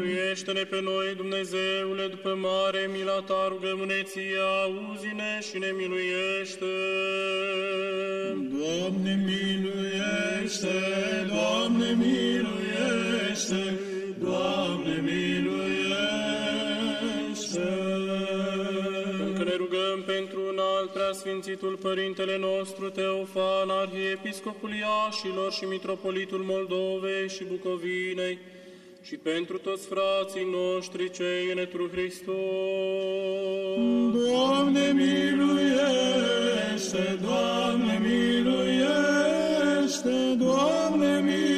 Miluiește-ne pe noi, Dumnezeule, după mare mila ta rugămâneție, auzi-ne și ne miluiește. Doamne miluiește, Doamne miluiește, Doamne miluiește. Încă ne rugăm pentru un alt preasfințitul Părintele nostru Teofan, Arhiepiscopul Iașilor și Mitropolitul Moldovei și Bucovinei, și pentru toți frații noștri cei înetru Hristos. Doamne miluiește, Doamne miluiește, Doamne miluiește.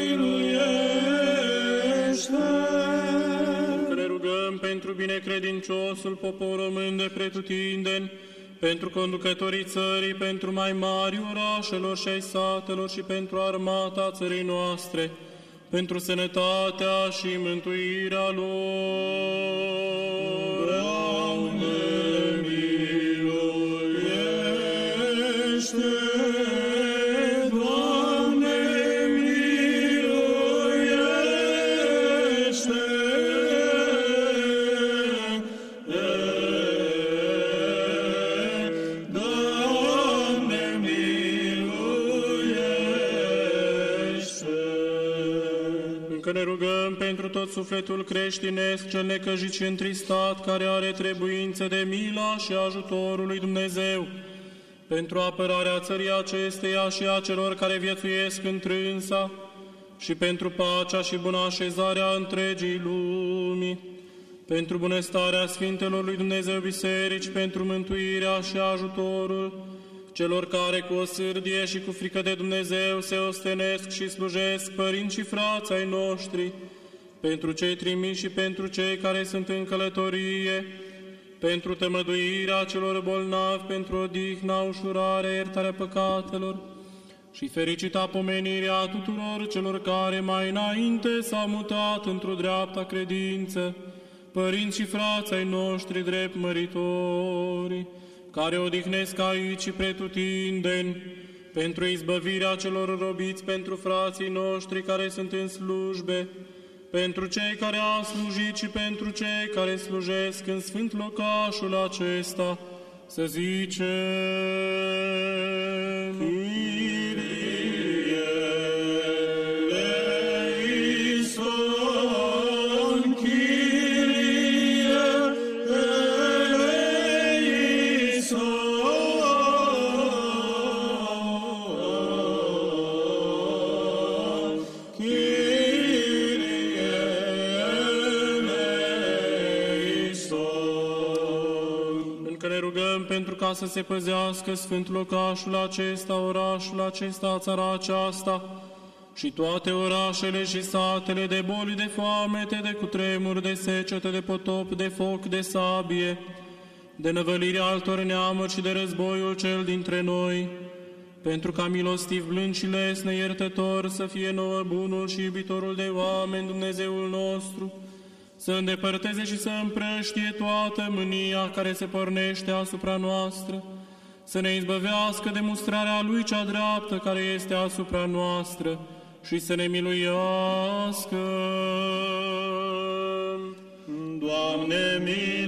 Că ne rugăm pentru binecredinciosul popor român de pretutindeni, pentru conducătorii țării, pentru mai mari orașelor și ai satelor și pentru armata țării noastre, pentru sănătatea și mântuirea lor. Doamne Încă ne rugăm pentru tot sufletul creștinesc cel necăjit și întristat, care are trebuință de mila și ajutorul lui Dumnezeu, pentru apărarea țării acesteia și a celor care viețuiesc întrânsa, și pentru pacea și bună așezarea întregii lumii, pentru bunăstarea Sfintelor lui Dumnezeu Biserici, pentru mântuirea și ajutorul celor care cu o sârdie și cu frică de Dumnezeu se ostenesc și slujesc părinți și frați ai noștri, pentru cei trimiși și pentru cei care sunt în călătorie, pentru tămăduirea celor bolnavi, pentru odihna, ușurarea, iertarea păcatelor și fericita pomenirea tuturor celor care mai înainte s-au mutat într-o dreapta credință, părinți și frați ai noștri drept măritori, care odihnesc aici și pretutindeni, pentru izbăvirea celor robiți, pentru frații noștri care sunt în slujbe, pentru cei care au slujit și pentru cei care slujesc în sfânt locașul acesta, să zicem... pentru ca să se păzească sfânt locașul acesta, orașul acesta, țara aceasta, și toate orașele și satele de boli, de foamete, de cutremur, de secetă, de potop, de foc, de sabie, de năvălirea altor neamuri și de războiul cel dintre noi, pentru ca milostiv blând și lesne iertător să fie nouă bunul și iubitorul de oameni Dumnezeul nostru, să îndepărteze și să împrăștie toată mânia care se pornește asupra noastră, să ne izbăvească de mustrarea Lui cea dreaptă care este asupra noastră și să ne miluiască. Doamne miluiește,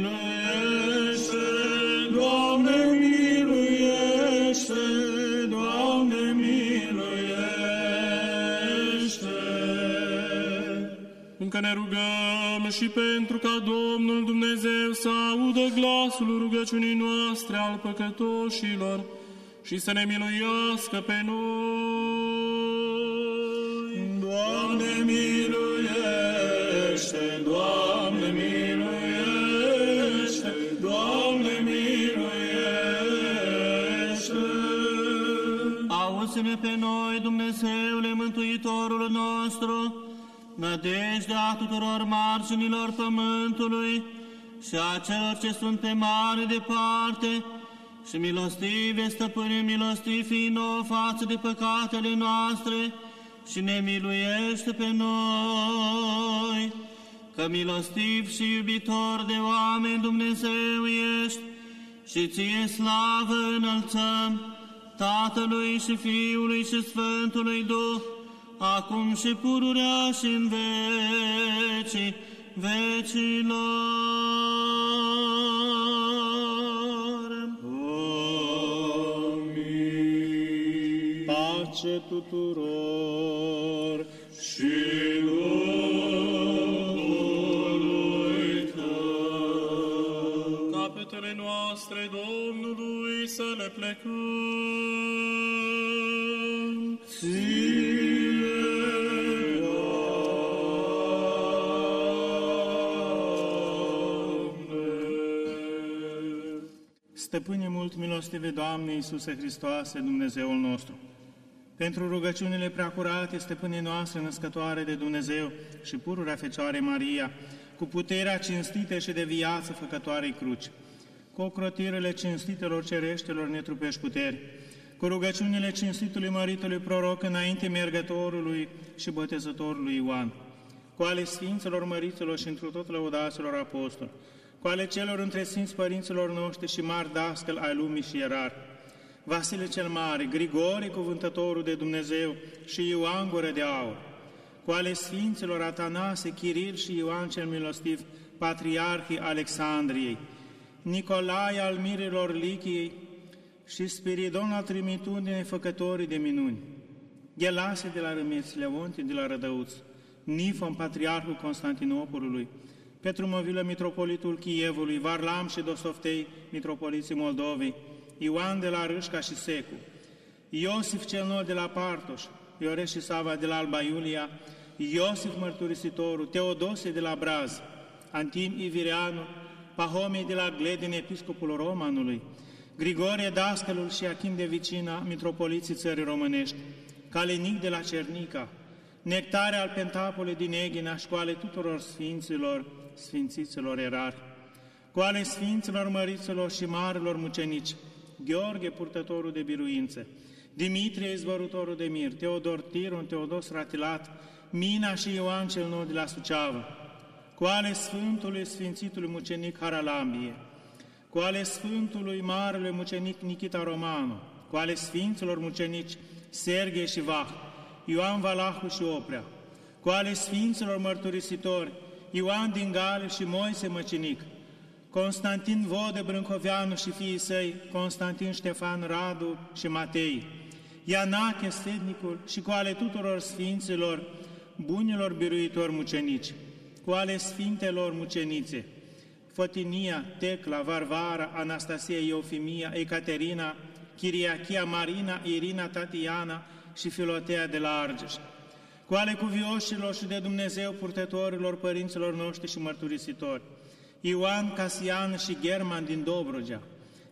Încă ne rugăm și pentru ca Domnul Dumnezeu să audă glasul rugăciunii noastre al păcătoșilor și să ne miluiască pe noi. Doamne miluiește, Doamne miluiește, Doamne miluiește. Auzi-ne pe noi, Dumnezeule Mântuitorul nostru, nădejdea tuturor marginilor pământului și a celor ce sunt pe mare departe, și milostive, stăpâne, milostiv fii nouă față de păcatele noastre și ne miluiește pe noi, că milostiv și iubitor de oameni Dumnezeu ești și ție slavă înălțăm Tatălui și Fiului și Sfântului Duh, acum și pururea și în vecii vecilor. Amin. Pace tuturor! Și Duhului tău. Capetele noastre Domnului să le plecăm. Stăpâne mult milostive, Doamne Iisuse Hristoase, Dumnezeul nostru, pentru rugăciunile preacurate, stăpâne noastre, născătoare de Dumnezeu și pururea Fecioare Maria, cu puterea cinstită și de viață făcătoarei cruci, cu ocrotirele cinstitelor cereștelor netrupești puteri, cu rugăciunile cinstitului măritului proroc înainte mergătorului și botezătorului Ioan, cu ale Sfinților măriților și întru tot lăudaților apostoli, cu ale celor între Sfinți Părinților noștri și mari dascăl ai lumii și ierari, Vasile cel Mare, Grigore, cuvântătorul de Dumnezeu și Ioan Gură de Aur, cu ale Sfinților Atanase, Chiril și Ioan cel Milostiv, Patriarhii Alexandriei, Nicolae al mirilor Lichiei și Spiridon al Trimitudine, făcătorii de minuni, Gelase de la Râmeț, Leonti de la Rădăuț, Nifon, Patriarhul Constantinopolului, Petru Movilă, Mitropolitul Chievului, Varlam și Dosoftei, Mitropoliții Moldovei, Ioan de la Râșca și Secu, Iosif cel nou de la Partoș, Ioreș și Sava de la Alba Iulia, Iosif Mărturisitorul, Teodosie de la Braz, Antim Ivireanu, Pahomei de la Gledin, episcopul Romanului, Grigorie Dascălul și Achim de Vicina, mitropoliții țării românești, Calenic de la Cernica, Nectare al Pentapolului din Eghina și cu ale tuturor sfinților, sfințiților erari, cu ale sfinților măriților și marilor mucenici, Gheorghe, purtătorul de biruințe, Dimitrie, izvărutorul de mir, Teodor Tiron, Teodos Ratilat, Mina și Ioan cel nou de la Suceavă, cu ale Sfântului Sfințitului Mucenic Haralambie, cu ale Sfântului Marele Mucenic Nikita Romano, cu ale Sfinților Mucenici Serghe și Vah, Ioan Valahu și Oprea, cu ale Sfinților Mărturisitori Ioan din Gale și Moise Măcinic, Constantin Vode Brâncoveanu și fiii săi, Constantin Ștefan Radu și Matei, Ianache Sfednicul și cu ale tuturor sfinților, bunilor biruitori mucenici, cu ale sfintelor mucenițe, Fotinia, Tecla, Varvara, Anastasia, Eufimia, Ecaterina, Chiriachia, Marina, Irina, Tatiana și Filotea de la Argeș, cu ale cuvioșilor și de Dumnezeu purtătorilor părinților noștri și mărturisitori, Ioan Casian și German din Dobrogea,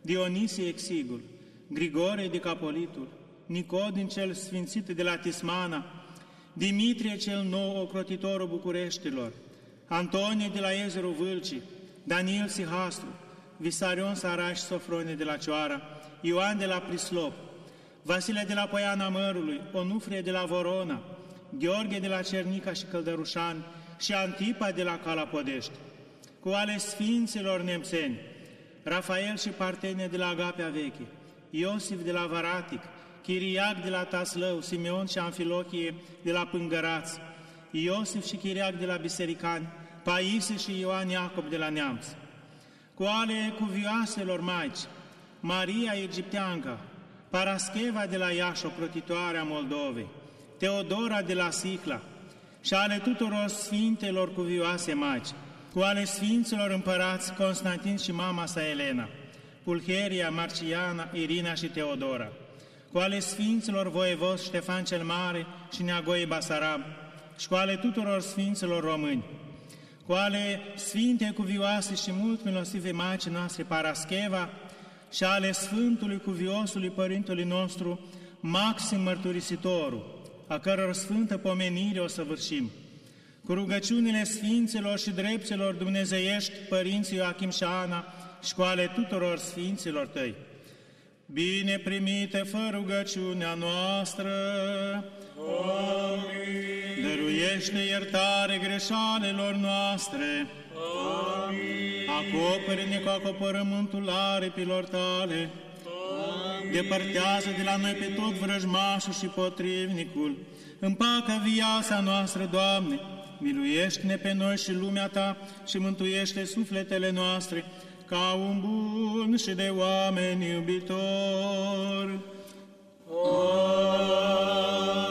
Dionisie Exigul, Grigore de Capolitul, Nicodin cel sfințit de la Tismana, Dimitrie cel nou ocrotitorul Bucureștilor, Antonie de la Ezerul Vâlcii, Daniel Sihastru, Visarion Saraș Sofrone de la Cioara, Ioan de la Prislop, Vasile de la Poiana Mărului, Onufrie de la Vorona, Gheorghe de la Cernica și Căldărușani și Antipa de la Calapodești, cu ale Sfinților Nemțeni, Rafael și Partene de la Agapea Veche, Iosif de la Varatic, Chiriac de la Taslău, Simeon și Amfilochie de la Pângăraț, Iosif și Chiriac de la Bisericani, Paise și Ioan Iacob de la Neamț, cu ale cuvioaselor maici, Maria Egipteanca, Parascheva de la Iași, ocrotitoarea Moldovei, Teodora de la Sicla și ale tuturor sfintelor cuvioase maici, cu ale sfinților împărați Constantin și mama sa Elena, Pulcheria, Marciana, Irina și Teodora, cu ale sfinților voievos Ștefan cel Mare și Neagoie Basarab, și cu ale tuturor sfinților români, cu ale sfinte cuvioase și mult milostive Maicii noastre Parascheva și ale Sfântului Cuviosului Părintului nostru Maxim Mărturisitorul, a căror sfântă pomenire o săvârșim, cu rugăciunile Sfinților și Drepților dumnezeiești, Părinții Joachim și Ana, și cu ale tuturor Sfinților Tăi. Bine primite fă rugăciunea noastră, Amin. dăruiește iertare greșalelor noastre, Amin. acopere-ne cu acopărământul aripilor Tale, depărtează de la noi pe tot vrăjmașul și potrivnicul. Împacă viața noastră, Doamne, miluiește-ne pe noi și lumea Ta și mântuiește sufletele noastre ca un bun și de oameni iubitor. Amin.